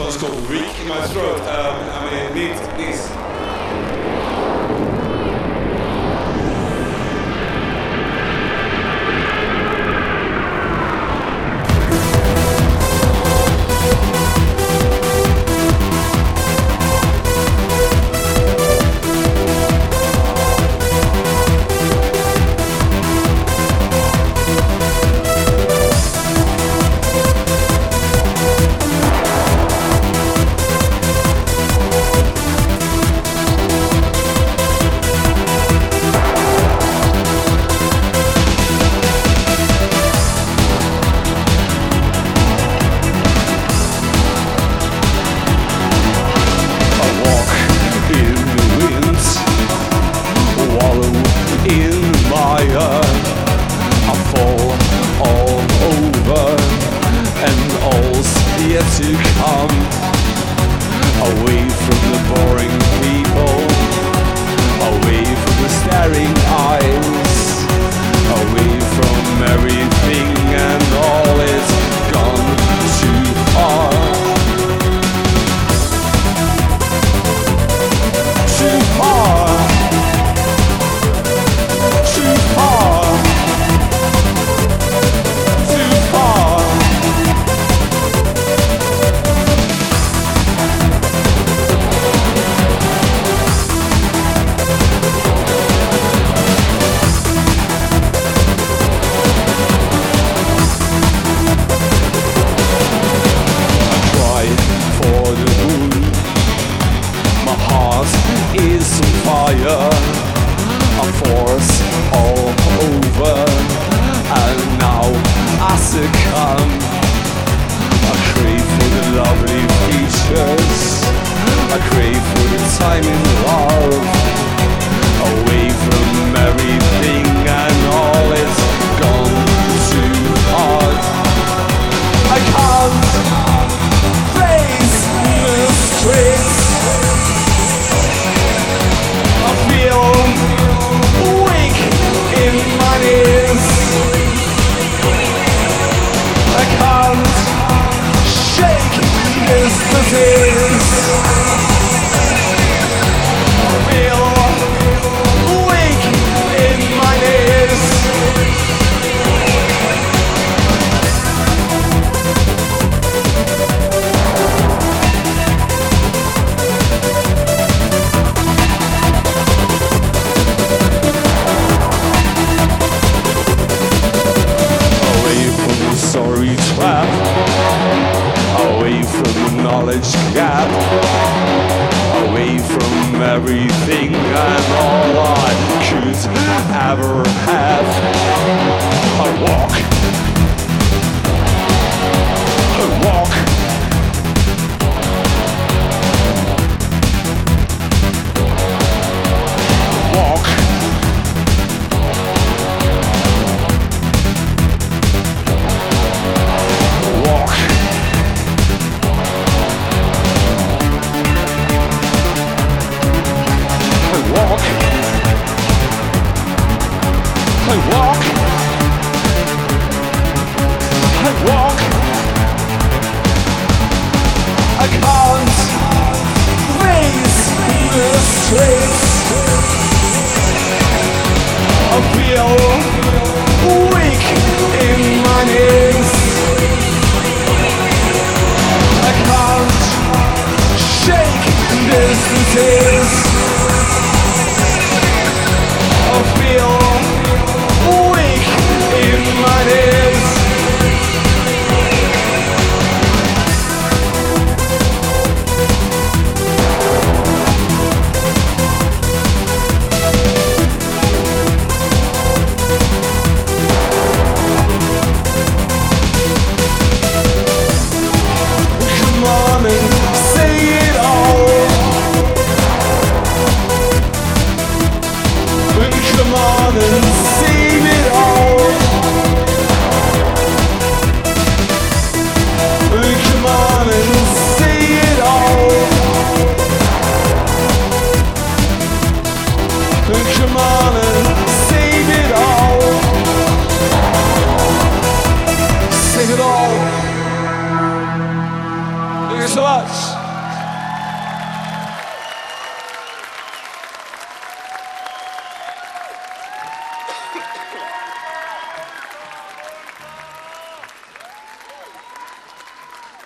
one's called Reek in My Throat. Um, I mean, Nick, needs force all over. And now I succumb I crave for the lovely features. I crave for the time in love. knowledge gap away from everything and all I could ever play.